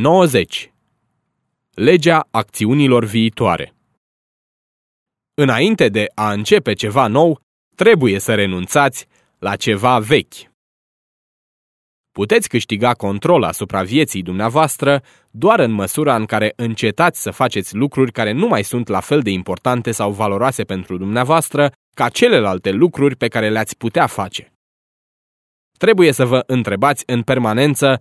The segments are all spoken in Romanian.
90. Legea acțiunilor viitoare Înainte de a începe ceva nou, trebuie să renunțați la ceva vechi. Puteți câștiga control asupra vieții dumneavoastră doar în măsura în care încetați să faceți lucruri care nu mai sunt la fel de importante sau valoroase pentru dumneavoastră ca celelalte lucruri pe care le-ați putea face. Trebuie să vă întrebați în permanență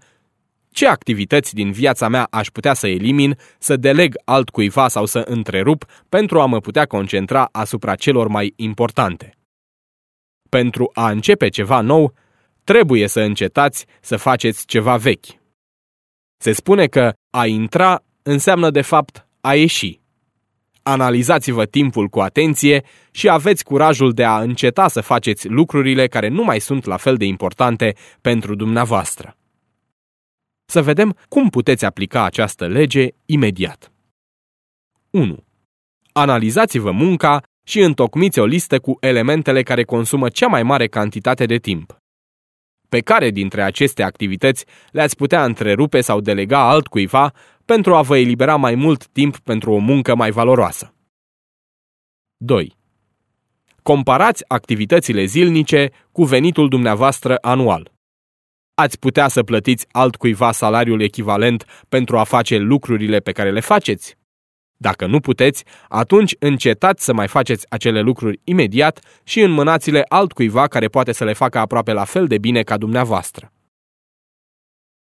ce activități din viața mea aș putea să elimin, să deleg altcuiva sau să întrerup pentru a mă putea concentra asupra celor mai importante. Pentru a începe ceva nou, trebuie să încetați să faceți ceva vechi. Se spune că a intra înseamnă de fapt a ieși. Analizați-vă timpul cu atenție și aveți curajul de a înceta să faceți lucrurile care nu mai sunt la fel de importante pentru dumneavoastră. Să vedem cum puteți aplica această lege imediat. 1. Analizați-vă munca și întocmiți o listă cu elementele care consumă cea mai mare cantitate de timp. Pe care dintre aceste activități le-ați putea întrerupe sau delega altcuiva pentru a vă elibera mai mult timp pentru o muncă mai valoroasă? 2. Comparați activitățile zilnice cu venitul dumneavoastră anual. Ați putea să plătiți altcuiva salariul echivalent pentru a face lucrurile pe care le faceți? Dacă nu puteți, atunci încetați să mai faceți acele lucruri imediat și înmânați-le altcuiva care poate să le facă aproape la fel de bine ca dumneavoastră.